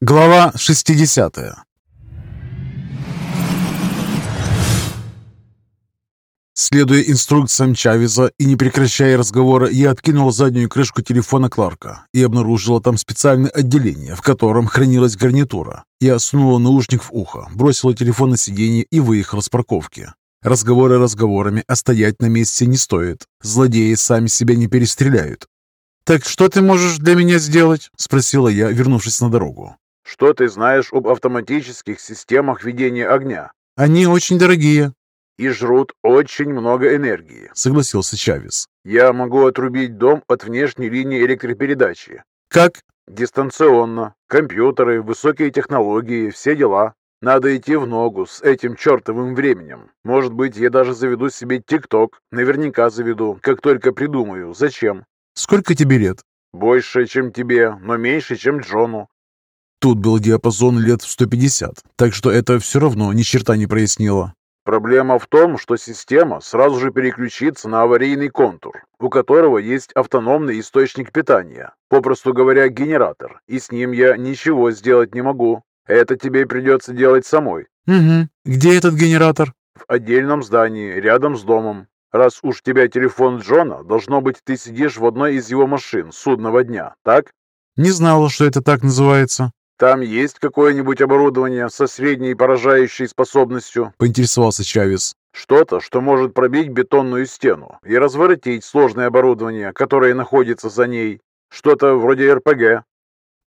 Глава 60 Следуя инструкциям Чавеза и не прекращая разговора, я откинул заднюю крышку телефона Кларка и обнаружила там специальное отделение, в котором хранилась гарнитура. Я сунула наушник в ухо, бросила телефон на сиденье и выехала с парковки. Разговоры разговорами, а стоять на месте не стоит. Злодеи сами себя не перестреляют. «Так что ты можешь для меня сделать?» – спросила я, вернувшись на дорогу. Что ты знаешь об автоматических системах ведения огня? «Они очень дорогие», И жрут очень много энергии. – согласился Чавес. Я могу отрубить дом от внешней линии электропередачи. «Как?» Дистанционно. Компьютеры, высокие технологии, все дела. Надо идти в ногу с этим чертовым временем. Может быть, я даже заведу себе ТикТок. Наверняка заведу, как только придумаю. Зачем? «Сколько тебе лет?» Больше, чем тебе, но меньше, чем Джону. Тут был диапазон лет в 150, так что это все равно ни черта не прояснило. Проблема в том, что система сразу же переключится на аварийный контур, у которого есть автономный источник питания, попросту говоря, генератор, и с ним я ничего сделать не могу. Это тебе придется делать самой, «Угу. Где этот генератор?» в отдельном здании, рядом с домом. Раз уж тебя телефон Джона, должно быть, ты сидишь в одной из его машин судного дня, так? «Не знала, что это так называется», Там есть какое-нибудь оборудование со средней поражающей способностью? – поинтересовался Чавес. Что-то, что может пробить бетонную стену и разворотить сложное оборудование, которое находится за ней. Что-то вроде РПГ.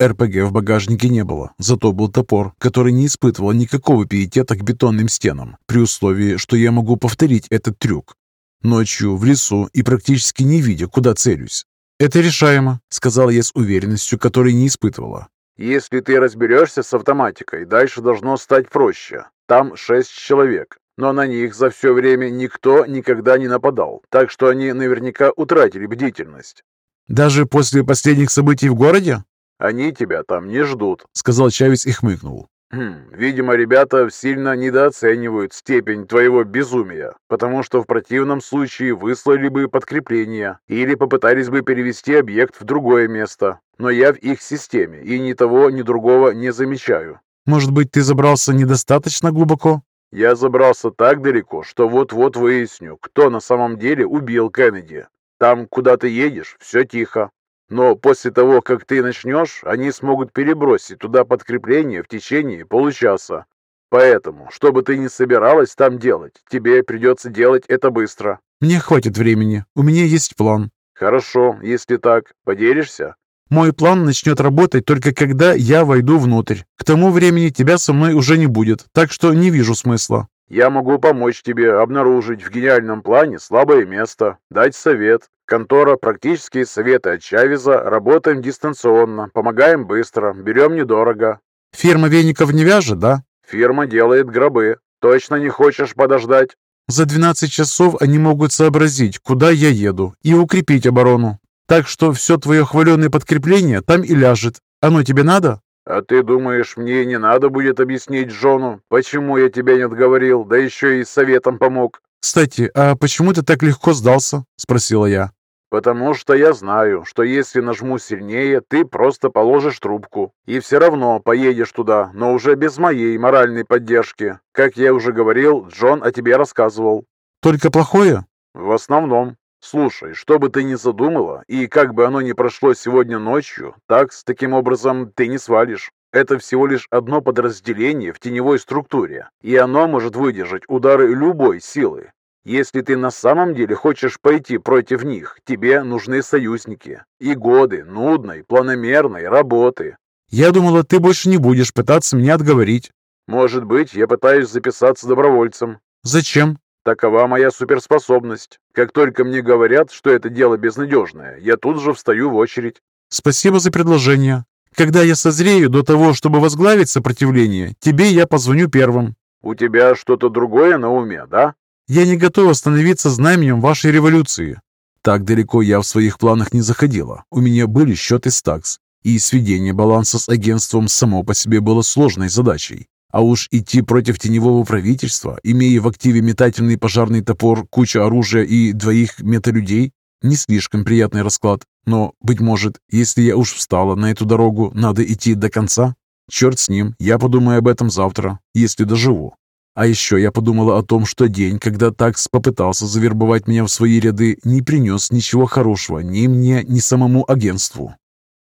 РПГ в багажнике не было, зато был топор, который не испытывал никакого пиетета к бетонным стенам, при условии, что я могу повторить этот трюк. Ночью, в лесу и практически не видя, куда целюсь. «Это решаемо», — сказала я с уверенностью, которой не испытывала. Если ты разберешься с автоматикой, дальше должно стать проще. Там шесть человек, но на них за все время никто никогда не нападал, так что они наверняка утратили бдительность. «Даже после последних событий в городе?» Они тебя там не ждут. — сказал Чавес и хмыкнул. Хм, видимо, ребята сильно недооценивают степень твоего безумия, потому что в противном случае выслали бы подкрепление или попытались бы перевести объект в другое место. Но я в их системе и ни того, ни другого не замечаю. «Может быть, ты забрался недостаточно глубоко?» Я забрался так далеко, что вот-вот выясню, кто на самом деле убил Кеннеди. Там, куда ты едешь, все тихо. Но после того, как ты начнешь, они смогут перебросить туда подкрепление в течение получаса. Поэтому, что бы ты ни собиралась там делать, тебе придется делать это быстро. «Мне хватит времени. У меня есть план. Хорошо, если так, поделишься? Мой план начнет работать только когда я войду внутрь. К тому времени тебя со мной уже не будет, так что не вижу смысла». Я могу помочь тебе обнаружить в гениальном плане слабое место, дать совет. Контора «Практические советы от Чавеза». Работаем дистанционно, помогаем быстро, берем недорого. «Фирма веников не вяжет, да?» Фирма делает гробы. Точно не хочешь подождать? За 12 часов они могут сообразить, куда я еду, и укрепить оборону. Так что все твое хваленое подкрепление там и ляжет. Оно тебе надо?» А ты думаешь, мне не надо будет объяснить Джону, почему я тебя не отговорил, да еще и советом помог? «Кстати, а почему ты так легко сдался?» – спросила я. Потому что я знаю, что если нажму сильнее, ты просто положишь трубку. И все равно поедешь туда, но уже без моей моральной поддержки. Как я уже говорил, Джон о тебе рассказывал. «Только плохое?» В основном. Слушай, что бы ты ни задумала, и как бы оно ни прошло сегодня ночью, так, с таким образом, ты не свалишь. Это всего лишь одно подразделение в теневой структуре, и оно может выдержать удары любой силы. Если ты на самом деле хочешь пойти против них, тебе нужны союзники и годы нудной, планомерной работы. «Я думала, ты больше не будешь пытаться меня отговорить». Может быть, я пытаюсь записаться добровольцем. «Зачем?» Такова моя суперспособность. Как только мне говорят, что это дело безнадежное, я тут же встаю в очередь. «Спасибо за предложение. Когда я созрею до того, чтобы возглавить сопротивление, тебе я позвоню первым. У тебя что-то другое на уме, да? Я не готова становиться знаменем вашей революции». Так далеко я в своих планах не заходила. У меня были счеты с ТАКС, и сведение баланса с агентством само по себе было сложной задачей. А уж идти против теневого правительства, имея в активе метательный пожарный топор, кучу оружия и двоих металюдей, не слишком приятный расклад. Но, быть может, если я уж встала на эту дорогу, надо идти до конца? Черт с ним, я подумаю об этом завтра, если доживу. А еще я подумала о том, что день, когда Такс попытался завербовать меня в свои ряды, не принес ничего хорошего ни мне, ни самому агентству.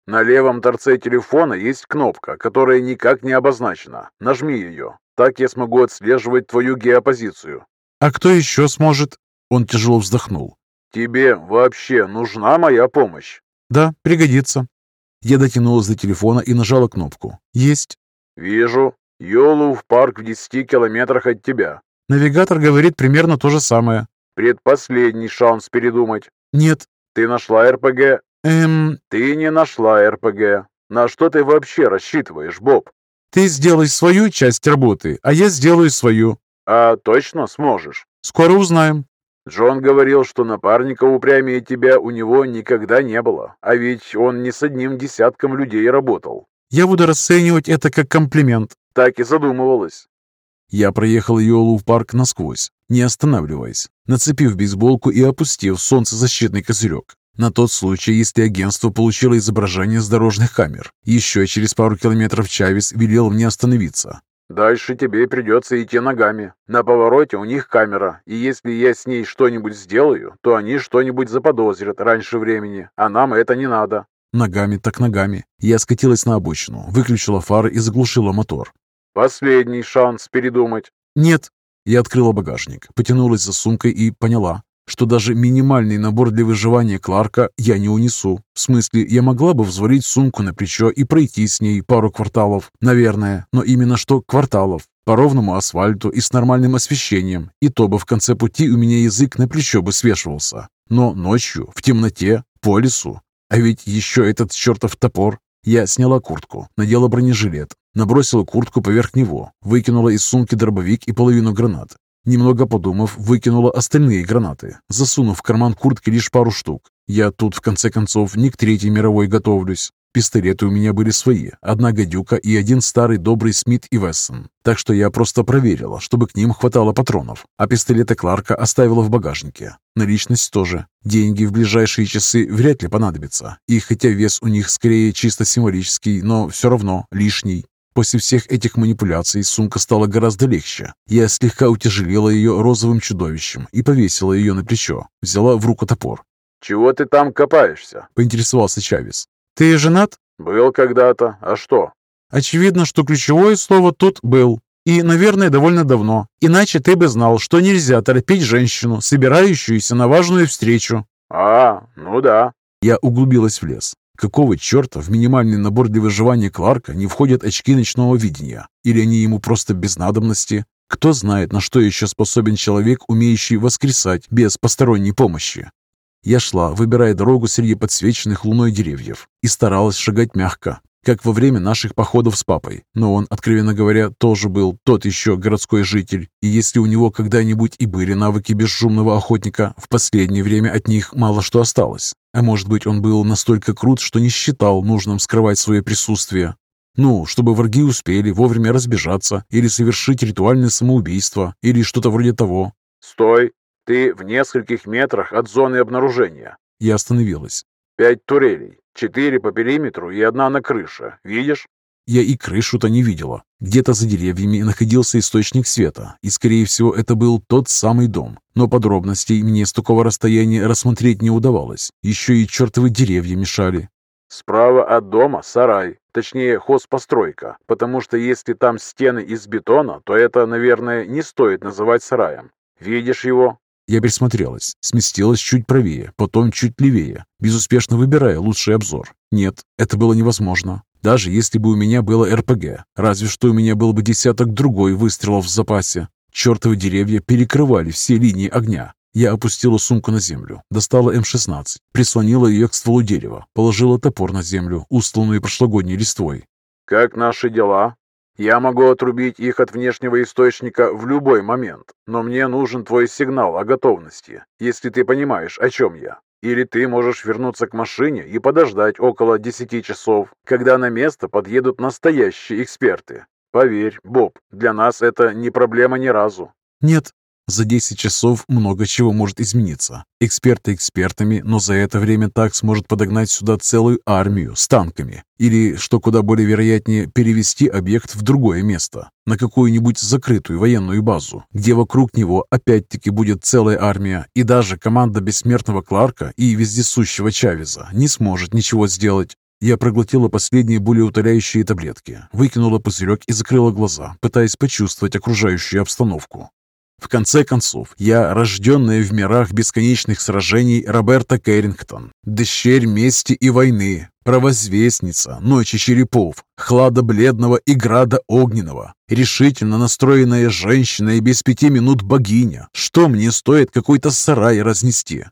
На левом торце телефона есть кнопка, которая никак не обозначена. Нажми ее. Так я смогу отслеживать твою геопозицию. А кто еще сможет? Он тяжело вздохнул. Тебе вообще нужна моя помощь? Да, пригодится. Я дотянулась до телефона и нажала кнопку. Есть. Вижу. Йолу в парк в 10 километрах от тебя. Навигатор говорит примерно то же самое. Предпоследний шанс передумать. Нет. Ты нашла РПГ? Эм... Ты не нашла РПГ. На что ты вообще рассчитываешь, Боб? Ты сделай свою часть работы, а я сделаю свою. А точно сможешь? Скоро узнаем. Джон говорил, что напарника упрямее тебя у него никогда не было, а ведь он не с одним десятком людей работал. Я буду расценивать это как комплимент. Так и задумывалась. Я проехал Йолу в парк насквозь, не останавливаясь, нацепив бейсболку и опустив солнцезащитный козырек. На тот случай, если агентство получило изображение с дорожных камер. Еще через пару километров Чавес велел мне остановиться. «Дальше тебе придется идти ногами. На повороте у них камера, и если я с ней что-нибудь сделаю, то они что-нибудь заподозрят раньше времени, а нам это не надо». Ногами так ногами. Я скатилась на обочину, выключила фары и заглушила мотор. «Последний шанс передумать». «Нет». Я открыла багажник, потянулась за сумкой и поняла, что даже минимальный набор для выживания Кларка я не унесу. В смысле, я могла бы взвалить сумку на плечо и пройти с ней пару кварталов, наверное, но именно что кварталов, по ровному асфальту и с нормальным освещением, и то бы в конце пути у меня язык на плечо бы свешивался. Но ночью, в темноте, по лесу, а ведь еще этот чертов топор. Я сняла куртку, надела бронежилет, набросила куртку поверх него, выкинула из сумки дробовик и половину гранат, Немного подумав, выкинула остальные гранаты, засунув в карман куртки лишь пару штук. Я тут, в конце концов, не к Третьей мировой готовлюсь. Пистолеты у меня были свои, одна гадюка и один старый добрый Смит и Вессон. Так что я просто проверила, чтобы к ним хватало патронов, а пистолеты Кларка оставила в багажнике. Наличность тоже. Деньги в ближайшие часы вряд ли понадобятся. И хотя вес у них скорее чисто символический, но все равно лишний. После всех этих манипуляций сумка стала гораздо легче. Я слегка утяжелила ее розовым чудовищем и повесила ее на плечо. Взяла в руку топор. «Чего ты там копаешься?» – поинтересовался Чавес. «Ты женат?» «Был когда-то. А что?» «Очевидно, что ключевое слово тут «был». И, наверное, довольно давно. Иначе ты бы знал, что нельзя торопить женщину, собирающуюся на важную встречу». «А, ну да». Я углубилась в лес. Какого черта в минимальный набор для выживания Кларка не входят очки ночного видения? Или они ему просто без надобности? Кто знает, на что еще способен человек, умеющий воскресать без посторонней помощи? Я шла, выбирая дорогу среди подсвеченных луной деревьев, и старалась шагать мягко, как во время наших походов с папой. Но он, откровенно говоря, тоже был тот еще городской житель, и если у него когда-нибудь и были навыки бесшумного охотника, в последнее время от них мало что осталось. А может быть, он был настолько крут, что не считал нужным скрывать свое присутствие. Ну, чтобы враги успели вовремя разбежаться или совершить ритуальное самоубийство, или что-то вроде того. «Стой! Ты в нескольких метрах от зоны обнаружения». Я остановилась. «Пять турелей. Четыре по периметру и одна на крыше. Видишь?» Я и крышу-то не видела. Где-то за деревьями находился источник света, и, скорее всего, это был тот самый дом. Но подробностей мне с такого расстояния рассмотреть не удавалось. Еще и чертовы деревья мешали. «Справа от дома сарай, точнее хозпостройка, потому что если там стены из бетона, то это, наверное, не стоит называть сараем. Видишь его?» Я присмотрелась, сместилась чуть правее, потом чуть левее, безуспешно выбирая лучший обзор. Нет, это было невозможно. Даже если бы у меня было РПГ, разве что у меня был бы десяток другой выстрелов в запасе. Чертовы деревья перекрывали все линии огня. Я опустила сумку на землю, достала М-16, прислонила ее к стволу дерева, положила топор на землю, устланную прошлогодней листвой. «Как наши дела?» Я могу отрубить их от внешнего источника в любой момент, но мне нужен твой сигнал о готовности, если ты понимаешь, о чем я. Или ты можешь вернуться к машине и подождать около 10 часов, когда на место подъедут настоящие эксперты. Поверь, Боб, для нас это не проблема ни разу. Нет. За 10 часов много чего может измениться. Эксперты экспертами, но за это время ТАКС может подогнать сюда целую армию с танками. Или, что куда более вероятнее, перевести объект в другое место, на какую-нибудь закрытую военную базу, где вокруг него опять-таки будет целая армия, и даже команда бессмертного Кларка и вездесущего Чавеза не сможет ничего сделать. Я проглотила последние болеутоляющие таблетки, выкинула пузырек и закрыла глаза, пытаясь почувствовать окружающую обстановку. В конце концов, я, рожденная в мирах бесконечных сражений Роберта Кэррингтон, дщерь мести и войны, провозвестница ночи черепов, хлада бледного и града огненного, решительно настроенная женщина и без пяти минут богиня, что мне стоит какой-то сарай разнести?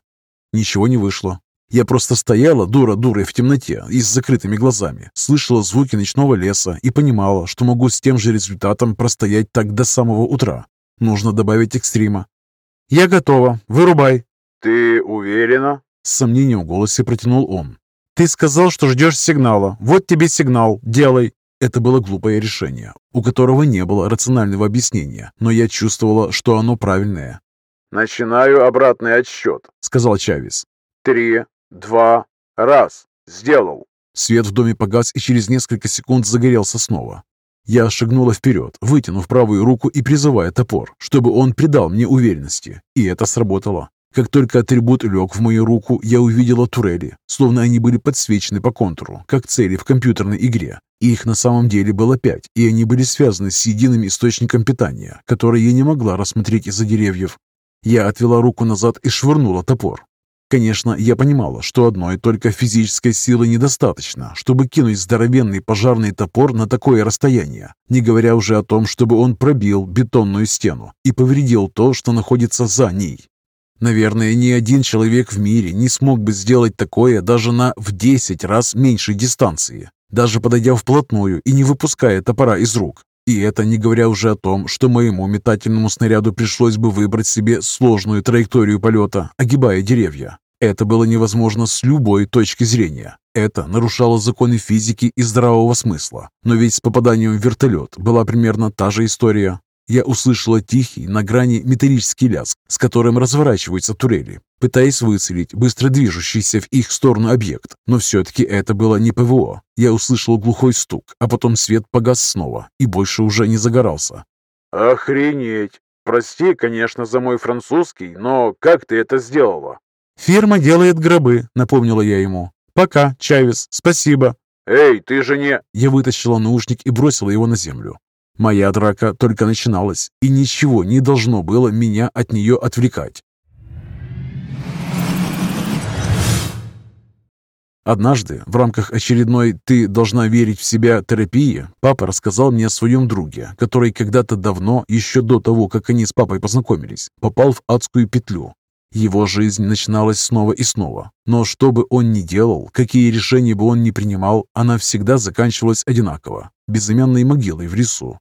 Ничего не вышло. Я просто стояла дура-дурой в темноте и с закрытыми глазами, слышала звуки ночного леса и понимала, что могу с тем же результатом простоять так до самого утра. Нужно добавить экстрима. «Я готова. Вырубай». «Ты уверена?» С сомнением в голосе протянул он. «Ты сказал, что ждешь сигнала. Вот тебе сигнал. Делай». Это было глупое решение, у которого не было рационального объяснения, но я чувствовала, что оно правильное. «Начинаю обратный отсчет», — сказал Чавес. «Три, два, раз. Сделал». Свет в доме погас и через несколько секунд загорелся снова. Я шагнула вперед, вытянув правую руку и призывая топор, чтобы он придал мне уверенности. И это сработало. Как только атрибут лег в мою руку, я увидела турели, словно они были подсвечены по контуру, как цели в компьютерной игре. Их на самом деле было пять, и они были связаны с единым источником питания, который я не могла рассмотреть из-за деревьев. Я отвела руку назад и швырнула топор. Конечно, я понимала, что одной только физической силы недостаточно, чтобы кинуть здоровенный пожарный топор на такое расстояние, не говоря уже о том, чтобы он пробил бетонную стену и повредил то, что находится за ней. Наверное, ни один человек в мире не смог бы сделать такое даже на в 10 раз меньшей дистанции, даже подойдя вплотную и не выпуская топора из рук. И это не говоря уже о том, что моему метательному снаряду пришлось бы выбрать себе сложную траекторию полета, огибая деревья. Это было невозможно с любой точки зрения. Это нарушало законы физики и здравого смысла. Но ведь с попаданием в вертолет была примерно та же история. Я услышала тихий, на грани металлический лязг, с которым разворачиваются турели, пытаясь выцелить быстро движущийся в их сторону объект. Но все-таки это было не ПВО. Я услышал глухой стук, а потом свет погас снова и больше уже не загорался. «Охренеть! Прости, конечно, за мой французский, но как ты это сделала?» «Фирма делает гробы», — напомнила я ему. «Пока, Чавес, спасибо». «Эй, ты же не...» Я вытащила наушник и бросила его на землю. Моя драка только начиналась, и ничего не должно было меня от нее отвлекать. Однажды, в рамках очередной «ты должна верить в себя» терапии, папа рассказал мне о своем друге, который когда-то давно, еще до того, как они с папой познакомились, попал в адскую петлю. Его жизнь начиналась снова и снова, но что бы он ни делал, какие решения бы он ни принимал, она всегда заканчивалась одинаково, безымянной могилой в лесу,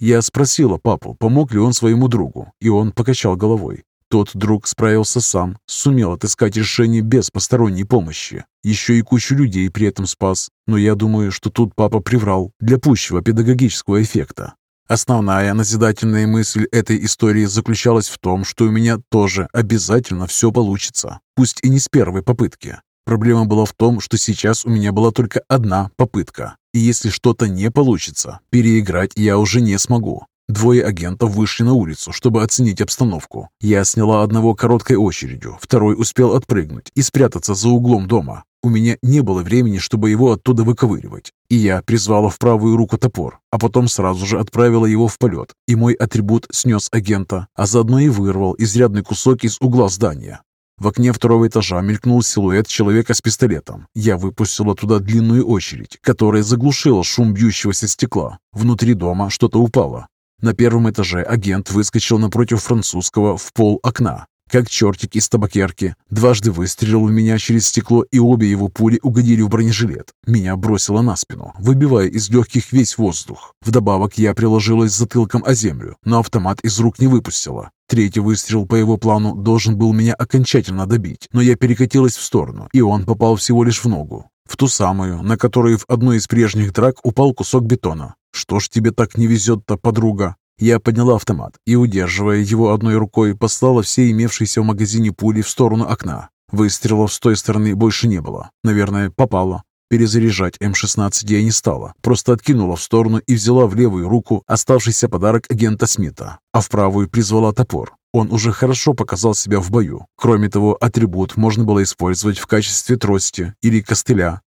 я спросила папу, помог ли он своему другу, и он покачал головой. Тот друг справился сам, сумел отыскать решение без посторонней помощи. Еще и кучу людей при этом спас. Но я думаю, что тут папа приврал для пущего педагогического эффекта. Основная назидательная мысль этой истории заключалась в том, что у меня тоже обязательно все получится, пусть и не с первой попытки. Проблема была в том, что сейчас у меня была только одна попытка, и если что-то не получится, переиграть я уже не смогу. Двое агентов вышли на улицу, чтобы оценить обстановку. Я сняла одного короткой очередью, второй успел отпрыгнуть и спрятаться за углом дома. У меня не было времени, чтобы его оттуда выковыривать, и я призвала в правую руку топор, а потом сразу же отправила его в полет, и мой атрибут снес агента, а заодно и вырвал изрядный кусок из угла здания. В окне второго этажа мелькнул силуэт человека с пистолетом. Я выпустила туда длинную очередь, которая заглушила шум бьющегося стекла. Внутри дома что-то упало. На первом этаже агент выскочил напротив французского в пол окна, как чертик из табакерки. Дважды выстрелил в меня через стекло, и обе его пули угодили в бронежилет. Меня бросило на спину, выбивая из легких весь воздух. Вдобавок я приложилась затылком о землю, но автомат из рук не выпустила. Третий выстрел по его плану должен был меня окончательно добить, но я перекатилась в сторону, и он попал всего лишь в ногу. В ту самую, на которой в одной из прежних драк упал кусок бетона. Что ж тебе так не везет-то, подруга? Я подняла автомат и, удерживая его одной рукой, послала все имевшиеся в магазине пули в сторону окна. Выстрелов с той стороны больше не было. Наверное, попало. Перезаряжать М-16 я не стала, просто откинула в сторону и взяла в левую руку оставшийся подарок агента Смита, а в правую призвала топор. Он уже хорошо показал себя в бою. Кроме того, атрибут можно было использовать в качестве трости или костыля.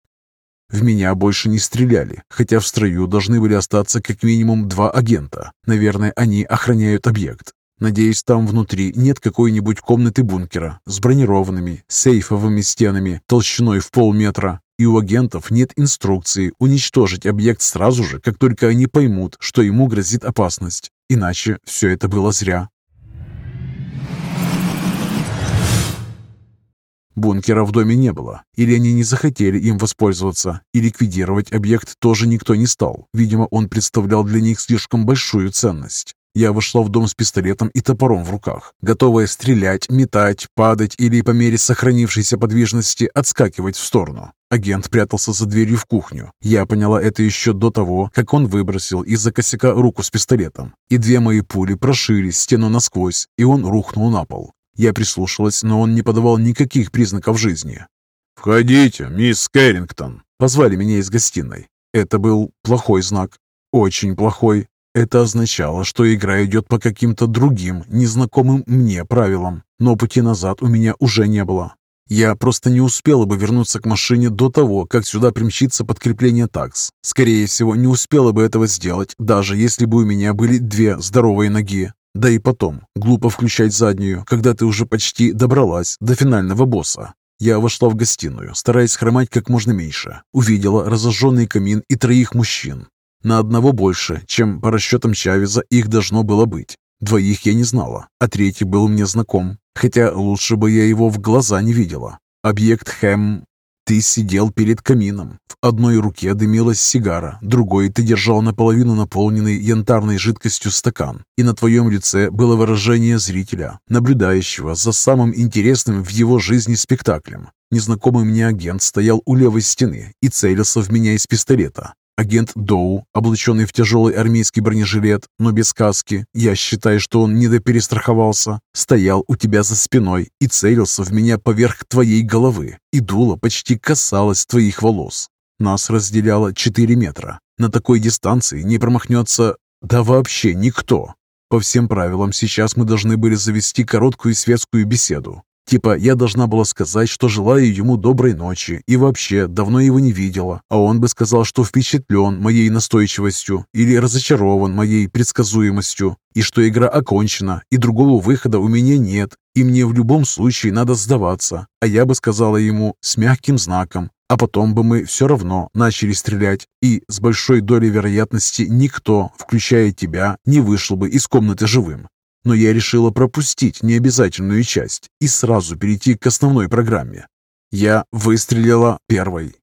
В меня больше не стреляли, хотя в строю должны были остаться как минимум два агента. Наверное, они охраняют объект. Надеюсь, там внутри нет какой-нибудь комнаты бункера с бронированными, сейфовыми стенами толщиной в полметра, и у агентов нет инструкции уничтожить объект сразу же, как только они поймут, что ему грозит опасность. Иначе все это было зря. Бункера в доме не было. Или они не захотели им воспользоваться, и ликвидировать объект тоже никто не стал. Видимо, он представлял для них слишком большую ценность. Я вошла в дом с пистолетом и топором в руках, готовая стрелять, метать, падать или по мере сохранившейся подвижности отскакивать в сторону. Агент прятался за дверью в кухню. Я поняла это еще до того, как он выбросил из-за косяка руку с пистолетом. И две мои пули прошили стену насквозь, и он рухнул на пол. Я прислушалась, но он не подавал никаких признаков жизни. «Входите, мисс Кэррингтон!» Позвали меня из гостиной. Это был плохой знак. Очень плохой. Это означало, что игра идет по каким-то другим, незнакомым мне правилам, но пути назад у меня уже не было. Я просто не успела бы вернуться к машине до того, как сюда примчится подкрепление такс. Скорее всего, не успела бы этого сделать, даже если бы у меня были две здоровые ноги. Да и потом, глупо включать заднюю, когда ты уже почти добралась до финального босса. Я вошла в гостиную, стараясь хромать как можно меньше. Увидела разожженный камин и троих мужчин. На одного больше, чем по расчетам Чавеза их должно было быть. Двоих я не знала, а третий был мне знаком, хотя лучше бы я его в глаза не видела. Объект Хэм... Ты сидел перед камином. В одной руке дымилась сигара, другой ты держал наполовину наполненный янтарной жидкостью стакан, и на твоем лице было выражение зрителя, наблюдающего за самым интересным в его жизни спектаклем. Незнакомый мне агент стоял у левой стены и целился в меня из пистолета. Агент Доу, облаченный в тяжелый армейский бронежилет, но без каски, я считаю, что он недоперестраховался, стоял у тебя за спиной и целился в меня поверх твоей головы, и дуло почти касалось твоих волос. Нас разделяло 4 метра. На такой дистанции не промахнется, да вообще никто. По всем правилам, сейчас мы должны были завести короткую светскую беседу, Типа, я должна была сказать, что желаю ему доброй ночи и вообще давно его не видела, а он бы сказал, что впечатлен моей настойчивостью или разочарован моей предсказуемостью, и что игра окончена, и другого выхода у меня нет, и мне в любом случае надо сдаваться, а я бы сказала ему с мягким знаком, а потом бы мы все равно начали стрелять, и с большой долей вероятности никто, включая тебя, не вышел бы из комнаты живым но я решила пропустить необязательную часть и сразу перейти к основной программе. Я выстрелила первой,